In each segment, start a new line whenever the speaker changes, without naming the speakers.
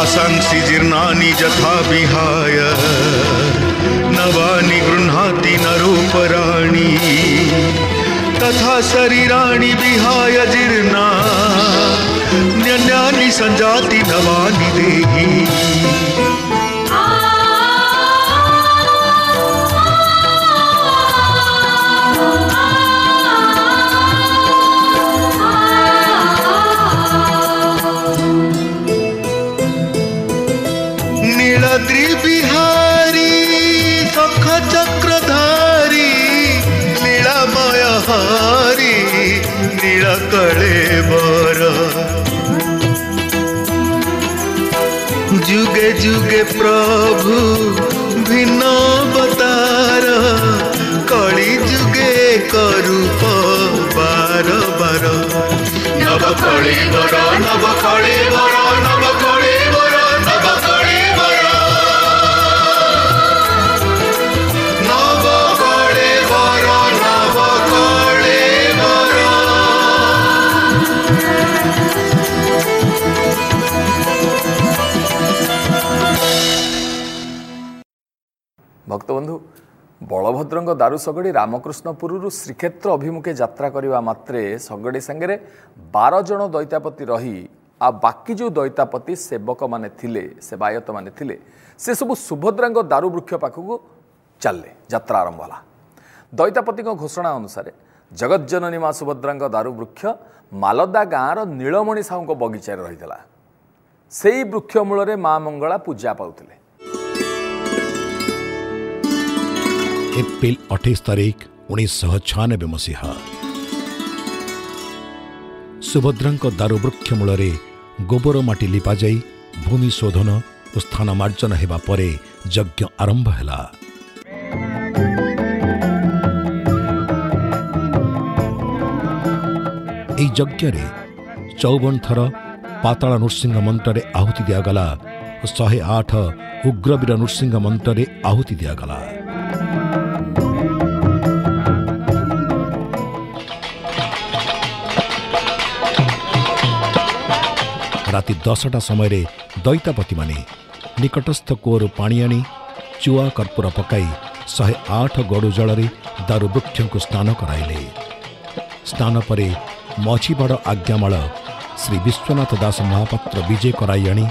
वासांसि जीर्णानि यथा विहाय नवानि गृह्णाति नरोपराणि। तथा शरीराणि विहाय जीर्णा। न्यन्यानि सञ्जाति नवानि देहि। ଯୁଗେ ଯୁଗେ ପ୍ରଭୁ ଭିନ୍ନ ବତାର କଳି ଯୁଗେ କରୁ ପାର ବାର ନବ କର ନବ କରେ ବର
ଭକ୍ତବନ୍ଧୁ ବଳଭଦ୍ରଙ୍କ ଦାରୁ ଶଗଡ଼ି ରାମକୃଷ୍ଣପୁରରୁ ଶ୍ରୀକ୍ଷେତ୍ର ଅଭିମୁଖେ ଯାତ୍ରା କରିବା ମାତ୍ରେ ଶଗଡ଼ି ସାଙ୍ଗରେ ବାର ଜଣ ଦୈତାପତି ରହି ଆଉ ବାକି ଯେଉଁ ଦୈତାପତି ସେବକମାନେ ଥିଲେ ସେବାୟତମାନେ ଥିଲେ ସେସବୁ ସୁଭଦ୍ରାଙ୍କ ଦାରୁ ବୃକ୍ଷ ପାଖକୁ ଚାଲିଲେ ଯାତ୍ରା ଆରମ୍ଭ ହେଲା। ଦୈତାପତିଙ୍କ ଘୋଷଣା ଅନୁସାରେ ଜଗଜ୍ଜନନୀ ମା ସୁଭଦ୍ରାଙ୍କ ଦାରୁ ବୃକ୍ଷ ମାଲଦା ଗାଁର ନୀଳମଣି ସାହୁଙ୍କ ବଗିଚାରେ ରହିଥିଲା। ସେଇ ବୃକ୍ଷ ମୂଳରେ ମା ମଙ୍ଗଳା ପୂଜା ପାଉଥିଲେ।
ଏପ୍ରିଲ ଅଠେଇଶ ତାରିଖ ଉଣେଇଶହ ଛୟାନବେ ମସିହା ସୁଭଦ୍ରାଙ୍କ ଦାରୁବୃକ୍ଷ ମୂଳରେ ଗୋବର ମାଟି ଲିପାଯାଇ ଭୂମି ଶୋଧନ ଓ ସ୍ଥାନ ମାର୍ଜନ ହେବା ପରେ ଯଜ୍ଞ ଆରମ୍ଭ ହେଲା ଏହି ଯଜ୍ଞରେ ଚଉବନ ଥର ପାତାଳ ନୃସିଂହ ମନ୍ତ୍ରରେ ଆହୁତି ଦିଆଗଲା ଓ ଶହେ ଆଠ ଉଗ୍ରବୀର ନୃସିଂହ ମନ୍ତ୍ରରେ ଆହୁତି ଦିଆଗଲା ରାତି ଦଶଟା ସମୟରେ ଦୈତାପତିମାନେ ନିକଟସ୍ଥ କୂଅରୁ ପାଣି ଆଣି ଚୁଆ କର୍ପୂର ପକାଇ ଶହେ ଆଠ ଗଡ଼ୁ ଜଳରେ ଦାରୁବୃକ୍ଷଙ୍କୁ ସ୍ନାନ କରାଇଲେ ସ୍ନାନ ପରେ ମଝିବଡ଼ ଆଜ୍ଞାମାଳ ଶ୍ରୀ ବିଶ୍ୱନାଥ ଦାସ ମହାପାତ୍ର ବିଜେ କରାଇ ଆଣି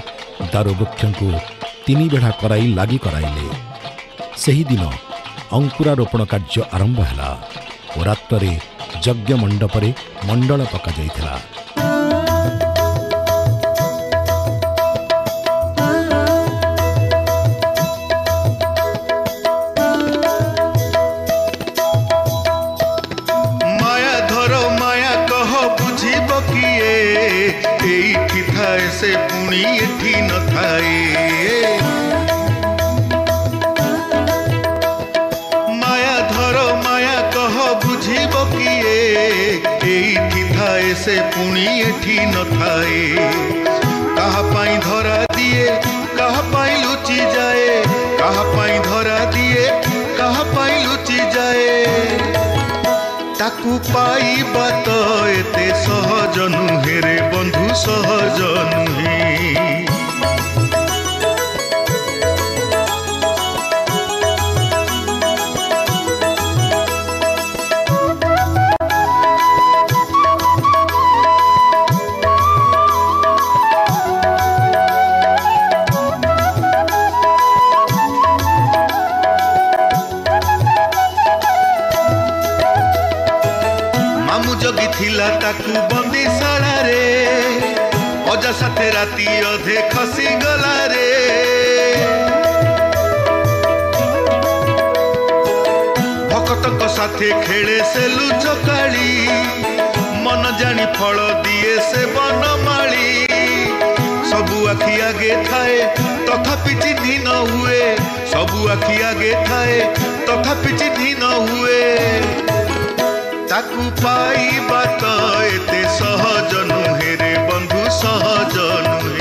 ଦାରୁବୃକ୍ଷଙ୍କୁ ତିନି ବେଢ଼ା କରାଇ ଲାଗି କରାଇଲେ ସେହିଦିନ ଅଙ୍କୁରାରୋପଣ କାର୍ଯ୍ୟ ଆରମ୍ଭ ହେଲା ଓ ରାତ୍ରରେ ଯଜ୍ଞ ମଣ୍ଡପରେ ମଣ୍ଡଳ ପକାଯାଇଥିଲା
ପୁଣି ଏଠି ନଥାଏ ମାୟା ଧର ମାୟା କହ ବୁଝିବ କିଏ ଏଇଠି ଥାଏ ସେ ପୁଣି ଏଠି ନଥାଏ ତାକୁ ପାଇବା ତ ଏତେ ସହଜ ନୁହେଁ ରେ ବନ୍ଧୁ ସହଜ ନୁହେଁ ভক্তଙ୍କ সাথে খেলে সে লুচকালি মন জানি ফল দিয়ে সে বনমালি সবু আখি আগে থায়ে তথাপি চিহ্নি ন হুয়ে সবু আখি আগে থায়ে তথাপি চিহ্নি ন হুয়ে তাকু পাইবা তো এতে সহজ নুহে রে বন্ধু সহজ নুহে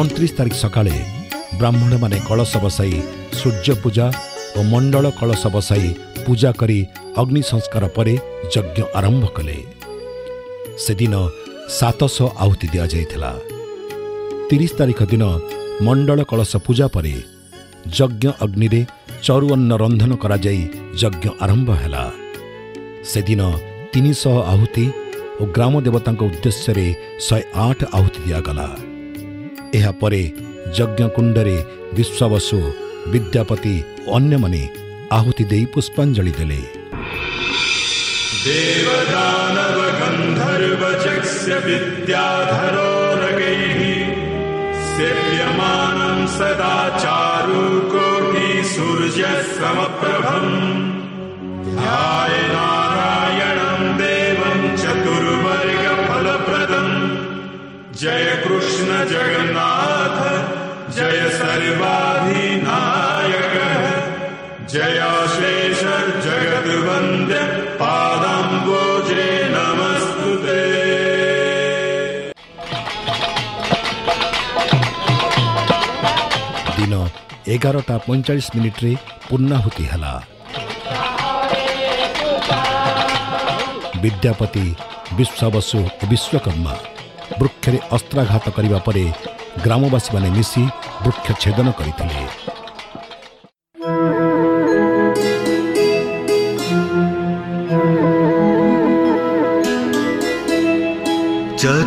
ଅଣତିରିଶ ତାରିଖ ସକାଳେ ବ୍ରାହ୍ମଣମାନେ କଳସ ବସାଇ ସୂର୍ଯ୍ୟ ପୂଜା ଓ ମଣ୍ଡଳ କଳସ ବସାଇ ପୂଜା କରି ଅଗ୍ନି ସଂସ୍କାର ପରେ ଯଜ୍ଞ ଆରମ୍ଭ କଲେ। ସେଦିନ ସାତଶହ ଆହୁତି ଦିଆଯାଇଥିଲା। ତିରିଶ ତାରିଖ ଦିନ ମଣ୍ଡଳ କଳସ ପୂଜା ପରେ ଯଜ୍ଞ ଅଗ୍ନିରେ ଚରୁଅନ୍ନ ରନ୍ଧନ କରାଯାଇ ଯଜ୍ଞ ଆରମ୍ଭ ହେଲା। ସେଦିନ ତିନିଶହ ଆହୁତି ଓ ଗ୍ରାମ ଦେବତାଙ୍କ ଉଦ୍ଦେଶ୍ୟରେ ଶହେ ଆଠ ଆହୁତି ଦିଆଗଲା। ଏହାପରେ ଯଜ୍ଞକୁଣ୍ଡରେ ବିଶ୍ୱାବସୁ ବିଦ୍ୟାପତି ଓ ଅନ୍ୟମାନେ ଆହୁତି ଦେଇ ପୁଷ୍ପାଞ୍ଜଳି ଦେଲେ
देवदानवगन्धर्वचक्ष्य विद्याधरोरगैः सेव्यमानं सदा चारुकोटिसूर्यसमप्रभम् ध्याय नारायणं जय कृष्ण जगन्नाथ जय सर्वाधिनायकः जयाशेष जगद्वन्द्य पादाम्बोजे नमस्तु ते
ଦିନ ଏଗାରଟା ପଇଁଚାଳିଶ ମିନିଟ୍ରେ ପୂର୍ଣ୍ଣାହୁତି ହେଲା ବିଦ୍ୟାପତି ବିଶ୍ୱାବସୁ ଓ ବିଶ୍ୱକର୍ମା ବୃକ୍ଷରେ ଅସ୍ତ୍ରାଘାତ କରିବା ପରେ ଗ୍ରାମବାସୀମାନେ ମିଶି ବୃକ୍ଷ ଛେଦନ କରିଥିଲେ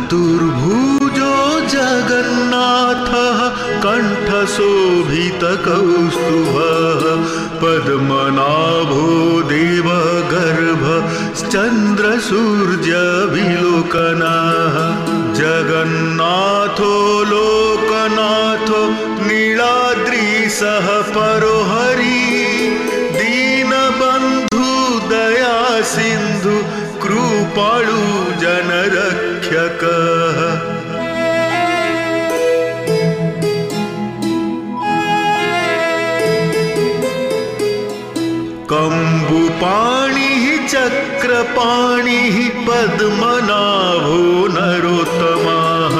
चतुर्भुजो जगन्नाथः कण्ठशोभितकौस्तुभः पद्मनाभो देवगर्भ कृपाळु जनरक्षकः कम्बुपाणिः चक्रपाणिः पद्मनाभो नरोत्तमः।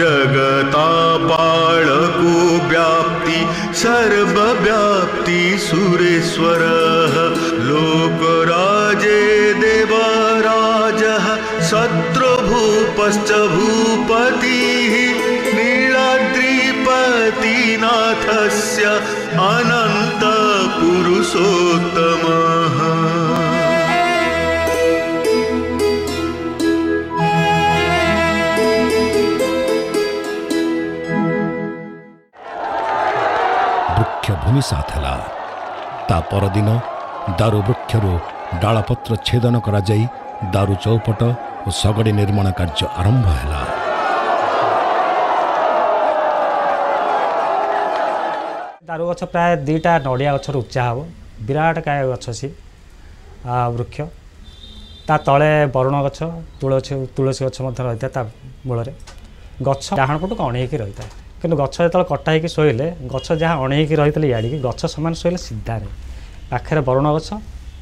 जगतापाळको व्याप्ति सर्वव्याप्ति सुरेश्वरः। लोकराजे शत्रुभूपश्च भूपतिः नीलाद्रिपतिनाथस्य अनन्तपुरुषोत्तमः
ବୃକ୍ଷ ଭୂମିସାତ ହେଲା ତା ପରଦିନ ଦାରୁ ବୃକ୍ଷରୁ ଡାଳପତ୍ର ଛେଦନ କରାଯାଇ ଦାରୁ ଚୌପଟ ଓ ଶଗଡ଼ି ନିର୍ମାଣ କାର୍ଯ୍ୟ ଆରମ୍ଭ ହେଲା
ଦାରୁ ଗଛ ପ୍ରାୟ ଦୁଇଟା ନଡ଼ିଆ ଗଛର ଉଚ୍ଚା ହେବ ବିରାଟ କାୟ ଗଛ ଆ, ବୃକ୍ଷ ତା ତଳେ ବରୁଣ ଗଛ ତୁଳସୀ ତୁଳସୀ ଗଛ ମଧ୍ୟ ରହିଥାଏ ତା ମୂଳରେ ଗଛ ଡାହାଣ ପଟକୁ ଅଣେଇକି ରହିଥାଏ କିନ୍ତୁ ଗଛ ଯେତେବେଳେ କଟା ହେଇକି ଶୋଇଲେ ଗଛ ଯାହା ଅଣେଇକି ରହିଥିଲେ ଇଆଡ଼ିକି ଗଛ ସମାନ ଶୋଇଲେ ସିଧାରେ ପାଖରେ ବରୁଣ ଗଛ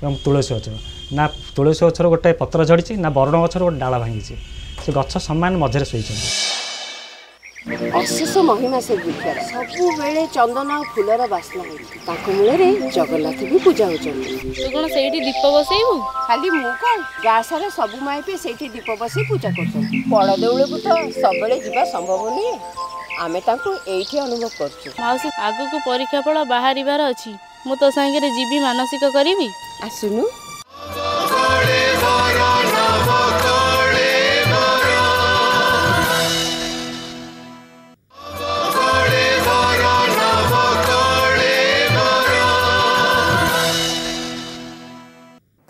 ଏବଂ ତୁଳସୀ ଗଛ ନା ତୁଳସୀ ଗଛର ଗୋଟେ ପତ୍ର ଝଡ଼ିଛି ନା ବରୁଣ ଗଛର ଗୋଟେ ଡାଳ ଭାଙ୍ଗିଛି। ସେ ଗଛ ସମାନ ମଝିରେ ଶୋଇଛନ୍ତି।
ଅଶେଷ ମହିମା ସେ ବୃକ୍ଷର। ସବୁବେଳେ ଚନ୍ଦନ ଆଉ ଫୁଲର ବାସ୍ନା ହେଉଛି ତାଙ୍କ ମୂଳରେ ଜଗନ୍ନାଥ ବି ପୂଜା ହେଉଛନ୍ତି।
ତୁ କଣ ସେଇଠି ଦୀପ ବସେଇବୁ?
ଖାଲି ମୁଁ କଣ? ଗାଁ ସାରା ସବୁ ମାଇପି ସେଇଠି ଦୀପ ବସେଇ ପୂଜା କରୁଛନ୍ତି। ବଡ଼ ଦେଉଳକୁ ତ ସବୁବେଳେ ଯିବା ସମ୍ଭବ ନୁହେଁ। ଆମେ ତାଙ୍କୁ ଏଇଠି ଅନୁଭବ କରୁଛୁ।
ମାଉସୀ ଆଗକୁ ପରୀକ୍ଷା ଫଳ ବାହାରିବାର ଅଛି। ମୁଁ ତୋ ସାଙ୍ଗରେ ଯିବି ମାନସିକ କରିବି?
ଆସୁନୁ।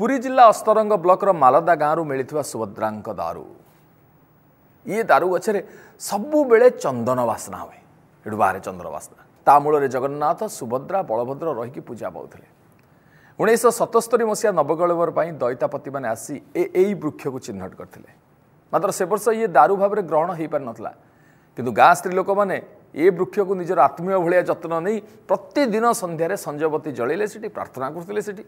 ପୁରୀ ଜିଲ୍ଲା ଅସ୍ତରଙ୍ଗ ବ୍ଲକର ମାଲଦା ଗାଁରୁ ମିଳିଥିବା ସୁଭଦ୍ରାଙ୍କ ଦାରୁ। ଇଏ ଦାରୁ ଗଛରେ ସବୁବେଳେ ଚନ୍ଦନ ବାସ୍ନା ହୁଏ। ଏଠୁ ବାହାରେ ଚନ୍ଦନ ବାସ୍ନା। ତା ମୂଳରେ ଜଗନ୍ନାଥ ସୁଭଦ୍ରା ବଳଭଦ୍ର ରହିକି ପୂଜା ପାଉଥିଲେ। ଉଣେଇଶହ ସତସ୍ତରୀ ମସିହା ନବକଳେବର ପାଇଁ ଦଇତାପତିମାନେ ଆସି ଏ ଏଇ ବୃକ୍ଷକୁ ଚିହ୍ନଟ କରିଥିଲେ। ମାତ୍ର ସେ ବର୍ଷ ଇଏ ଦାରୁ ଭାବରେ ଗ୍ରହଣ ହୋଇପାରିନଥିଲା। କିନ୍ତୁ ଗାଁ ସ୍ତ୍ରୀ ଲୋକମାନେ ଏ ବୃକ୍ଷକୁ ନିଜର ଆତ୍ମୀୟ ଭଳିଆ ଯତ୍ନ ନେଇ ପ୍ରତିଦିନ ସନ୍ଧ୍ୟାରେ ସଞ୍ଜବତୀ ଜଳେଇଲେ ସେଠି ପ୍ରାର୍ଥନା କରୁଥିଲେ ସେଠି।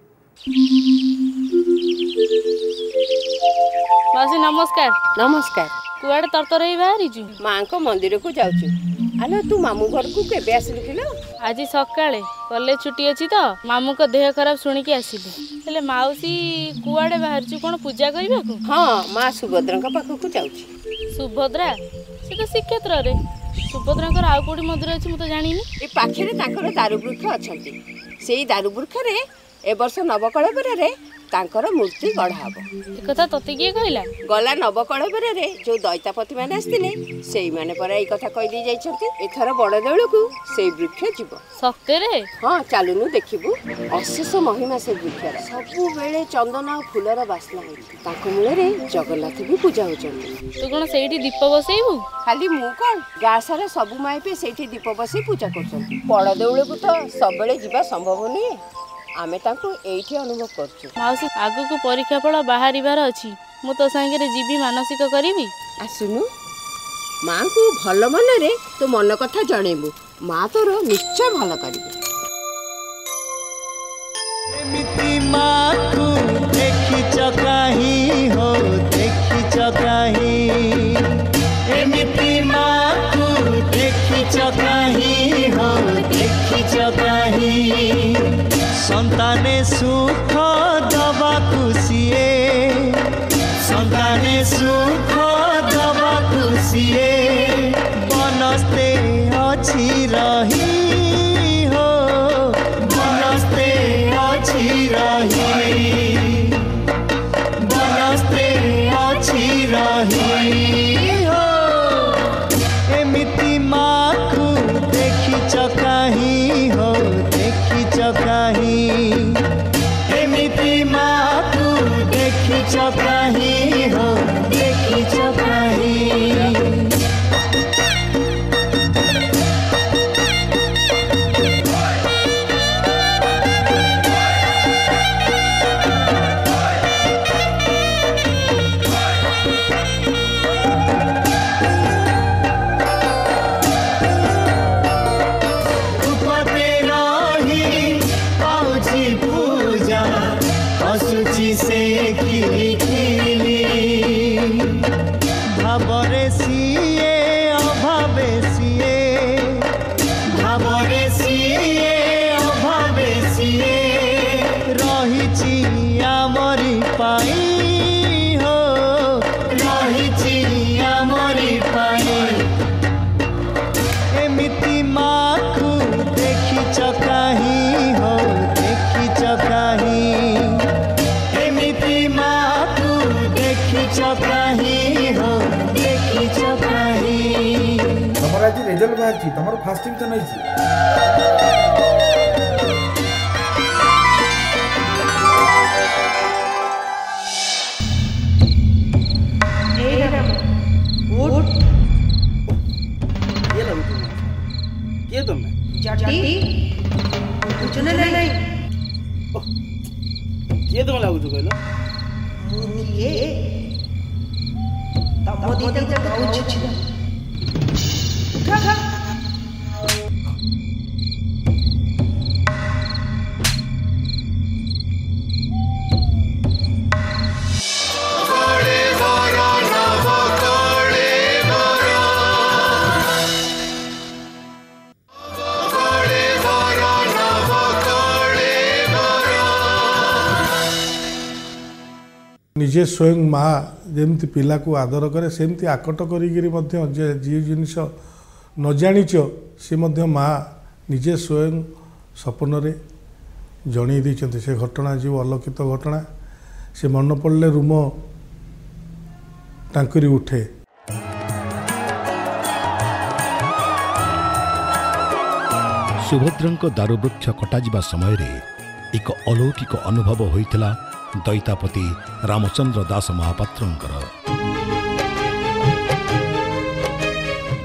ମାଉସୀ ନମସ୍କାର।
ନମସ୍କାର।
କୁଆଡ଼େ ତରତର ହେଇ ବାହାରିଛୁ?
ମାଙ୍କ ମନ୍ଦିରକୁ ଯାଉଛୁ। ଆଲୋ ତୁ ମାମୁଁ ଘରକୁ କେବେ ଆସିଲୁ କିଲୋ?
ଆଜି ସକାଳେ କଲେଜ ଛୁଟି ଅଛି ତ ମାମୁଙ୍କ ଦେହ ଖରାପ ଶୁଣିକି ଆସିଲି। ହେଲେ ମାଉସୀ କୁଆଡ଼େ ବାହାରିଛୁ? କ'ଣ ପୂଜା କରିବାକୁ?
ହଁ ମା ସୁଭଦ୍ରାଙ୍କ ପାଖକୁ ଯାଉଛି।
ସୁଭଦ୍ରା? ସେ ତ ଶ୍ରୀକ୍ଷେତ୍ରରେ। ସୁଭଦ୍ରାଙ୍କର ଆଉ କୋଉଠି ମନ୍ଦିର ଅଛି ମୁଁ ତ ଜାଣିନି।
ଏ ପାଖରେ ତାଙ୍କର ଦାରୁ ବୃକ୍ଷ ଅଛନ୍ତି। ସେଇ ଦାରୁ ବୃକ୍ଷରେ ଏ ବର୍ଷ ନବକଳେବରରେ ତାଙ୍କର ମୂର୍ତ୍ତି ଗଢ଼ା ହବ।
ଏକଥା ତତେ କିଏ କହିଲା?
ଗଲା ନବକଳେବରରେ ଯୋଉ ଦୈତାପତି ମାନେ ଆସିଥିଲେ ସେଇମାନେ ପରା ଏଇ କଥା କହିଦେଇ ଯାଇଛନ୍ତି ଏଥର ବଡ଼ ଦେଉଳକୁ ସେଇ ବୃକ୍ଷ ଯିବ।
ସତରେ?
ହଁ ଚାଲୁନୁ ଦେଖିବୁ ଅଶେଷ ମହିମା ସେ ବୃକ୍ଷର। ସବୁବେଳେ ଚନ୍ଦନ ଆଉ ଫୁଲର ବାସ୍ନା ହେଉଛି। ତାଙ୍କ ମୂଳରେ ଜଗନ୍ନାଥ ବି ପୂଜା ହଉଛନ୍ତି।
ତୁ କ'ଣ ସେଇଠି ଦୀପ ବସେଇବୁ?
ଖାଲି ମୁଁ କଣ? ଗାଁ ସାରା ସବୁ ମାଇପେ ସେଇଠି ଦୀପ ବସେଇ ପୂଜା କରୁଛନ୍ତି। ବଡ଼ ଦେଉଳକୁ ତ ସବୁବେଳେ ଯିବା ସମ୍ଭବ ନୁହେଁ। ଆମେ ତାଙ୍କୁ ଏଇଠି ଅନୁଭବ କରୁଛୁ।
ମାଉସୀ ଆଗକୁ ପରୀକ୍ଷା ଫଳ ବାହାରିବାର ଅଛି ମୁଁ ତୋ ସାଙ୍ଗରେ ଯିବି ମାନସିକ କରିବି?
ଆସୁନୁ ମାଙ୍କୁ ଭଲ ମନରେ ତୁ ମନ କଥା ଜଣେଇବୁ ମା ତୋର ନିଶ୍ଚୟ ଭଲ କରିବେ।
ଏମିତି ମାକୁ ଦେଖିଛ କାହିଁ ହୋ ଦେଖିଛ କାହିଁ राही রেজল্ট বাহারি তোমার ফার্স্ট ডিভিশন হয়েছে ये
तुम जाटी बुझने नहीं नहीं ये तुम लागू चुके ना मुझे तब मोदी तक पहुँच चुका
ନିଜେ ସ୍ୱୟଂ ମା ଯେମିତି ପିଲାକୁ ଆଦର କରେ ସେମିତି ଆକଟ କରିକିରି ମଧ୍ୟ ଯେ ଯିଏ ଜିନିଷ ନ ଜାଣିଛ ସେ ମଧ୍ୟ ମା ନିଜେ ସ୍ୱୟଂ ସପନରେ ଜଣେଇ ଦେଇଛନ୍ତି ସେ ଘଟଣା ଯେଉଁ ଅଲୌକିତ ଘଟଣା ସେ ମନେ ପଡ଼ିଲେ ରୁମ ଟାଙ୍କୁରି ଉଠେ।
ସୁଭଦ୍ରାଙ୍କ ଦାରୁବୃକ୍ଷ କଟାଯିବା ସମୟରେ ଏକ ଅଲୌକିକ ଅନୁଭବ ହୋଇଥିଲା ଦୈତାପତି ରାମଚନ୍ଦ୍ର ଦାସ ମହାପାତ୍ରଙ୍କର।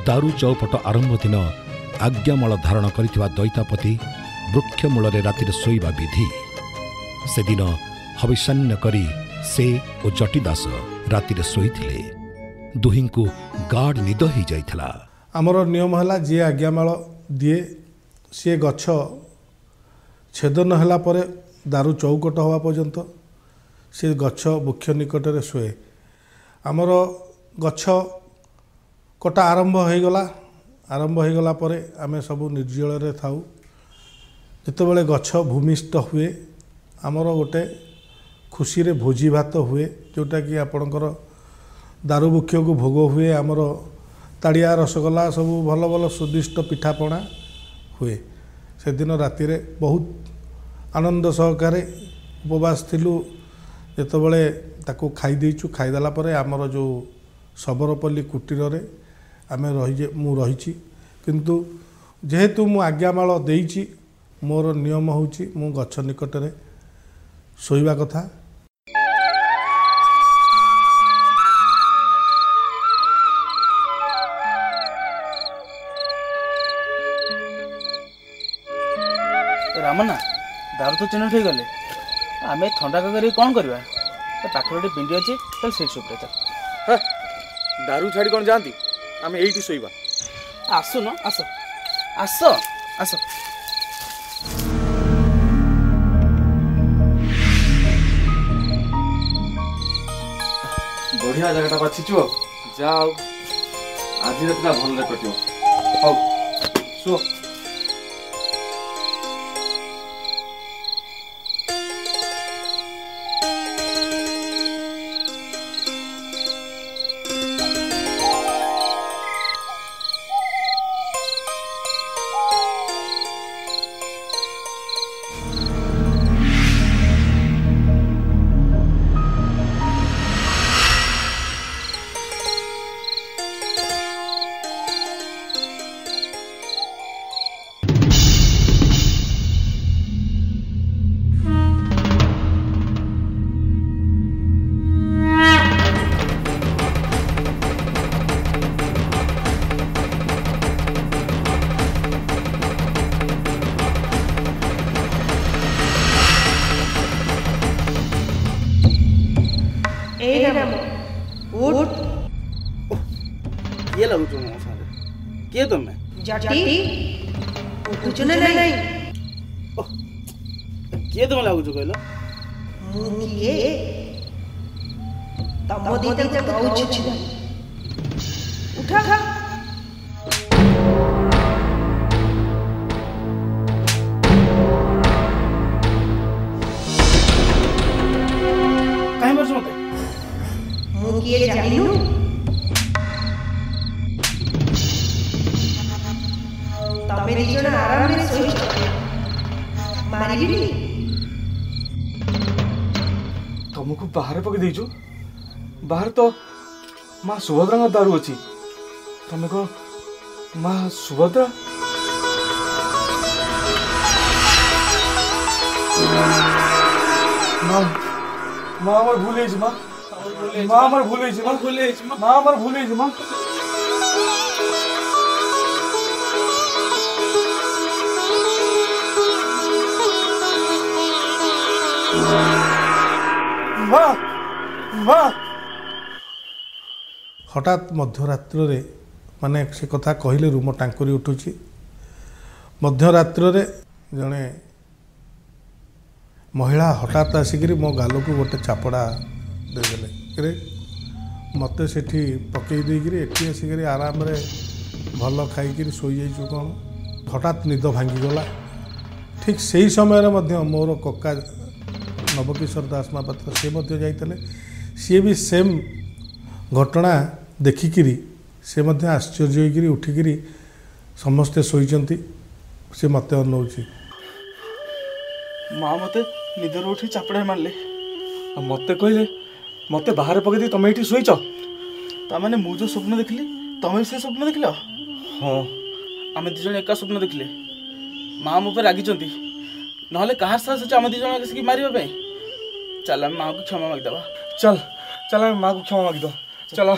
ଦାରୁ ଚୌପଟ ଆରମ୍ଭ ଦିନ ଆଜ୍ଞାମାଳ ଧାରଣ କରିଥିବା ଦୈତାପତି ବୃକ୍ଷ ମୂଳରେ ରାତିରେ ଶୋଇବା ବିଧି। ସେଦିନ ହବିଷାନ୍ନ କରି ସେ ଓ ଜଟିଦାସ ରାତିରେ ଶୋଇଥିଲେ। ଦୁହିଁଙ୍କୁ ଗାଢ଼ ନିଦ ହୋଇଯାଇଥିଲା।
ଆମର ନିୟମ ହେଲା ଯିଏ ଆଜ୍ଞାମାଳ ଦିଏ ସିଏ ଗଛ ଛେଦନ ହେଲା ପରେ ଦାରୁ ଚୌକଟ ହେବା ପର୍ଯ୍ୟନ୍ତ ସେ ଗଛ ବୃକ୍ଷ ନିକଟରେ ଶୁଏ। ଆମର ଗଛ କଟା ଆରମ୍ଭ ହୋଇଗଲା। ଆରମ୍ଭ ହୋଇଗଲା ପରେ ଆମେ ସବୁ ନିର୍ଜଳରେ ଥାଉ। ଯେତେବେଳେ ଗଛ ଭୂମିଷ୍ଠ ହୁଏ ଆମର ଗୋଟେ ଖୁସିରେ ଭୋଜି ଭାତ ହୁଏ ଯେଉଁଟାକି ଆପଣଙ୍କର ଦାରୁ ବୃକ୍ଷକୁ ଭୋଗ ହୁଏ। ଆମର ତାଡ଼ିଆ ରସଗୋଲା ସବୁ ଭଲ ଭଲ ସ୍ୱାଦିଷ୍ଟ ପିଠାପଣା ହୁଏ। ସେଦିନ ରାତିରେ ବହୁତ ଆନନ୍ଦ ସହକାରେ ଉପବାସ ଥିଲୁ। ଯେତେବେଳେ ତାକୁ ଖାଇ ଦେଇଛୁ ଖାଇଦେଲା ପରେ ଆମର ଯେଉଁ ଶବରପଲ୍ଲୀ କୁଟୀରରେ ଆମେ ରହି ମୁଁ ରହିଛି। କିନ୍ତୁ ଯେହେତୁ ମୁଁ ଆଜ୍ଞାମାଳ ଦେଇଛି ମୋର ନିୟମ ହେଉଛି ମୁଁ ଗଛ ନିକଟରେ ଶୋଇବା କଥା।
ରାମନା ଦାରୁ ତ ଚିହ୍ନଟ ହେଇଗଲେ। ଆମେ ଏଇ ଥଣ୍ଡା କାକରେ କ'ଣ କରିବା? ଏ ପାଖରେ ଗୋଟେ ପିଣ୍ଡି ଅଛି ତାହେଲେ ସେଇଠି ଶୋଇପଡ଼ିବା ଚାଲ।
ଦାରୁ ଛାଡ଼ି କ'ଣ ଯାଆନ୍ତି? ଆମେ ଏଇଠି ଶୋଇବା।
ଆସୁନ ଆସ। ଆସ ଆସ।
ବଢ଼ିଆ ଜାଗାଟା ବାଛିଛୁ ଆଉ। ଯା ଆଉ। ଆଜି ରାତିଟା ଭଲରେ କଟିବ। ହଉ ଶୁଅ।
जाती कुछ नहीं નહીં કેદમાં લાગુ છું
કહેલો મૂકીએ તમો
દીતે તો કહું છું ઉઠા ખા કાઈ મરશું મૂકીએ
જાણ્યું ଘରେ ପକାଇ ଦେଇଛୁ। ବାହାରେ ତ ମା ସୁଭଦ୍ରାଙ୍କ ଦାରୁ ଅଛି। ତମେ କ'ଣ ମା ସୁଭଦ୍ରା? ମା ଆମର ଭୁଲ ହେଇଛି ମା। ମା ଆମର ଭୁଲ ହେଇଛି ମା। ଭୁଲ ହେଇଛି ମା ଆମର ଭୁଲ ହେଇଛି ମା। ମା! মা
ହଠାତ୍ ମଧ୍ୟରାତ୍ରରେ ମାନେ ସେ କଥା କହିଲେ ରୁମ ଟାଙ୍କୁରି ଉଠୁଛି। ମଧ୍ୟରାତ୍ରରେ ଜଣେ ମହିଳା ହଠାତ୍ ଆସିକିରି ମୋ ଗାଲକୁ ଗୋଟେ ଚାପଡ଼ା ଦେଇଦେଲେ। ରେ ମୋତେ ସେଠି ପକେଇ ଦେଇକିରି ଏଠି ଆସିକିରି ଆରାମରେ ଭଲ ଖାଇକିରି ଶୋଇଯାଇଛୁ କ'ଣ? ହଠାତ୍ ନିଦ ଭାଙ୍ଗିଗଲା। ଠିକ୍ ସେଇ ସମୟରେ ମଧ୍ୟ ମୋର କକା ନବକିଶୋର ଦାସ ମହାପାତ୍ର ସେ ମଧ୍ୟ ଯାଇଥିଲେ। ସିଏ ବି ସେମ୍ ଘଟଣା ଦେଖିକିରି ସେ ମଧ୍ୟ ଆଶ୍ଚର୍ଯ୍ୟ ହୋଇକିରି ଉଠିକିରି ସମସ୍ତେ ଶୋଇଛନ୍ତି। ସେ ମୋତେ ଅନଉଛି।
ମା ମତେ ନିଦରୁ ଉଠି ଚାପଡ଼ା ମାରିଲେ।
ଆଉ ମତେ କହିଲେ ମତେ ବାହାରେ ପକେଇ ଦେଇ ତମେ ଏଇଠି ଶୋଇଛ?
ତାମାନେ ମୁଁ ଯୋଉ ସ୍ୱପ୍ନ ଦେଖିଲି ତମେ ବି ସେ ସ୍ୱପ୍ନ ଦେଖିଲ?
ହଁ
ଆମେ ଦି ଜଣ ଏକା ସ୍ୱପ୍ନ ଦେଖିଲେ। ମା ମୋ ଉପରେ ରାଗିଛନ୍ତି। ନହେଲେ କାହାର ସାହସ ଅଛି ଆମେ ଦି ଜଣ ଆସିକି ମାରିବା ପାଇଁ? ଚାଲ ଆମେ ମାଆକୁ କ୍ଷମା ମାଗିଦେବା।
ଚାଲ ଚାଲ ଆମେ ମାକୁ କ୍ଷମା ମାଗିଦବା ଚାଲ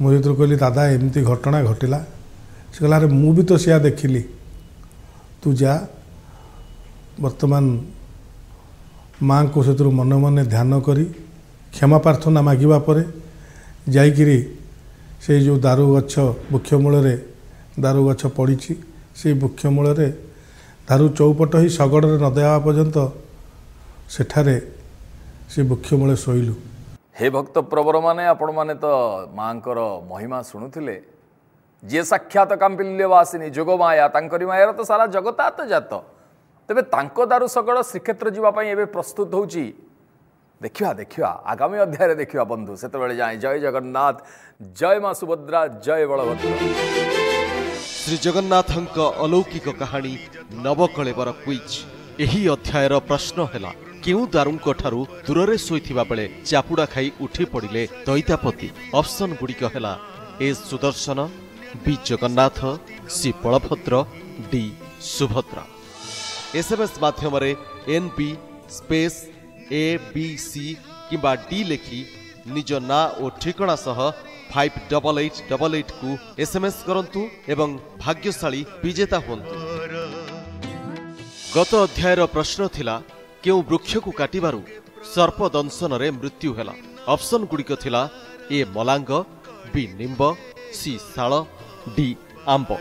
ମୁଁ ଯେତେବେଳେ କହିଲି ଦାଦା ଏମିତି ଘଟଣା ଘଟିଲା ସେ କହିଲା ଆରେ ମୁଁ ବି ତ ସେୟା ଦେଖିଲି। ତୁ ଯା। ବର୍ତ୍ତମାନ ମାଆଙ୍କୁ ସେଥିରୁ ମନେ ମନେ ଧ୍ୟାନ କରି କ୍ଷମା ପ୍ରାର୍ଥନା ମାଗିବା ପରେ ଯାଇକିରି ସେଇ ଯେଉଁ ଦାରୁ ଗଛ ବୃକ୍ଷମୂଳରେ ଦାରୁ ଗଛ ପଡ଼ିଛି ସେଇ ବୃକ୍ଷମୂଳରେ ଦାରୁ ଚଉପଟ ହୋଇ ଶଗଡ଼ରେ ନ ଦେବା ପର୍ଯ୍ୟନ୍ତ ସେଠାରେ ସେ ବୃକ୍ଷମୂଳେ ଶୋଇଲୁ।
ହେ ଭକ୍ତ ପ୍ରବରମାନେ ଆପଣମାନେ ତ ମାଙ୍କର ମହିମା ଶୁଣୁଥିଲେ। ଯିଏ ସାକ୍ଷାତ କାମ୍ପିଲ୍ୟବାସିନୀ ଯୋଗମାୟା ତାଙ୍କରି ମାୟାର ତ ସାରା ଜଗତାତ ଜାତ ତେବେ ତାଙ୍କ ଦାରୁ ସକଳ ଶ୍ରୀକ୍ଷେତ୍ର ଯିବା ପାଇଁ ଏବେ ପ୍ରସ୍ତୁତ ହେଉଛି। ଦେଖିବା ଦେଖିବା ଆଗାମୀ ଅଧ୍ୟାୟରେ ଦେଖିବା ବନ୍ଧୁ। ସେତେବେଳେ ଯାଏଁ ଜୟ ଜଗନ୍ନାଥ ଜୟ ମା ସୁଭଦ୍ରା ଜୟ ବଳଭଦ୍ର।
ଶ୍ରୀଜଗନ୍ନାଥଙ୍କ ଅଲୌକିକ କାହାଣୀ ନବକଳେବର କୁଇଜ୍ ଏହି ଅଧ୍ୟାୟର ପ୍ରଶ୍ନ ହେଲା କେଉଁ ଦାରୁଙ୍କ ଠାରୁ ଦୂରରେ ଶୋଇଥିବା ବେଳେ ଚାପୁଡ଼ା ଖାଇ ଉଠି ପଡ଼ିଲେ ଦୈତାପତି ଅପସନ୍ ଗୁଡ଼ିକ ହେଲା A Sudarshan B Jagannath C Balabhadra D Subhadra. SMS ମାଧ୍ୟମରେ N B space A B C କିମ୍ବା ଡି ଲେଖି ନିଜ ନାଁ ଓ ଠିକଣା ସହ five double eight double ଏଇଟ୍କୁ SMS କରନ୍ତୁ ଏବଂ ଭାଗ୍ୟଶାଳୀ ବିଜେତା ହୁଅନ୍ତୁ ଗତ ଅଧ୍ୟାୟର ପ୍ରଶ୍ନ ଥିଲା କେଉଁ ବୃକ୍ଷକୁ କାଟିବାରୁ ସର୍ପ ଦଂଶନରେ ମୃତ୍ୟୁ ହେଲା ଅପସନ୍ ଗୁଡ଼ିକ ଥିଲା ଏ ମଲାଙ୍ଗ ବି ନିମ୍ବ ସି ଶାଳ ଡି ଆମ୍ବ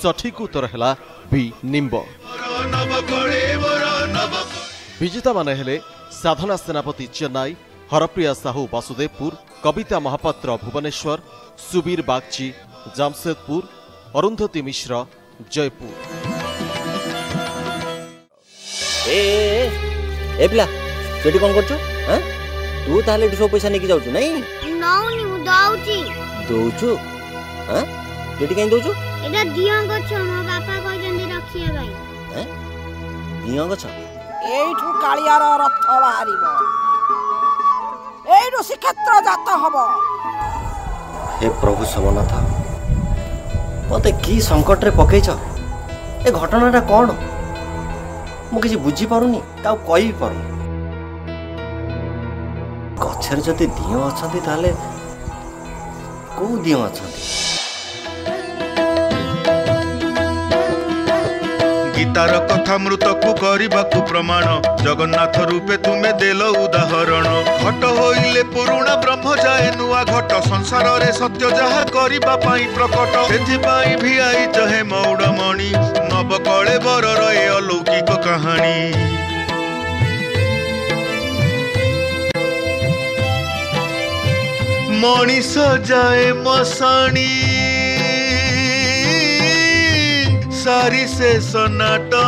ସଠିକ୍ ଉତ୍ତର ହେଲା ବି ନିମ୍ବ ବିଜେତାମାନେ ହେଲେ ସାଧନା ସେନାପତି ଚେନ୍ନାଇ
হরপ্রিয়া সাহু বাসুদেবপুর কবিতা মহাপাত্র ভুবনেশ্বর সুবীর বাগচি জামশেদপুর অরুন্ধতী মিশ্র জয়পুর।
হ্যাঁ? তু তাহলে
এটু সব পয়সা নেকি যাওছু নাই?
নাউনি হ্যাঁ? কেন দউছু এটা দিয়াং গছ মো
বাপা রাখিয়া ভাই
হ্যাঁ? গছ কালিয়ার রথ বাহারিব ଶ୍ରୀକ୍ଷେତ୍ର ଜାତ ହବ।
ହେ ପ୍ରଭୁ ସମନାଥ ମୋତେ କି ସଙ୍କଟରେ ପକେଇଛ? ଏ ଘଟଣାଟା କ'ଣ? ମୁଁ କିଛି ବୁଝିପାରୁନି କାହାକୁ କହିବି ପାରୁନି ଗଛରେ ଯଦି ଦିଅଁ ଅଛନ୍ତି ତାହେଲେ କୋଉ ଦିଅଁ ଅଛନ୍ତି?
ଗୀତାର କଥା ମୃତକୁ କରିବାକୁ ପ୍ରମାଣ। ଜଗନ୍ନାଥ ରୂପେ ତୁମେ ଦେଲ ଉଦାହରଣ। ଘଟ ହୋଇଲେ ପୁରୁଣା ବ୍ରହ୍ମ ଯାଏ ନୂଆ ଘଟ। ସଂସାରରେ ସତ୍ୟ ଯାହା କରିବା ପାଇଁ ପ୍ରକଟ। ସେଥିପାଇଁ ଭିଆଇଛ ହେ ମୌଡ଼ମଣି ନବକଳେ ବରର ଏ ଅଲୌକିକ କାହାଣୀ। ମଣିଷ ଯାଏ ମଶାଣି। সারি সে সনাটা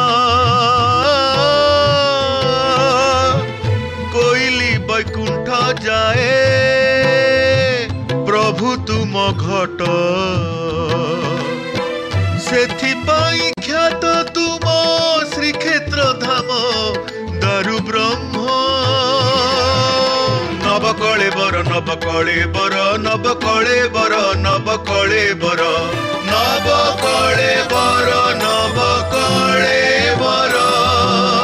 কইলি বৈকুণ্ঠ যায় প্রভু তুম ঘট সেথি ನಬ ಕಳೆ ಬರ ನಬ ಬರ ನಬ ಬರ. ನಬ ಬರ ನಬ ಬರ.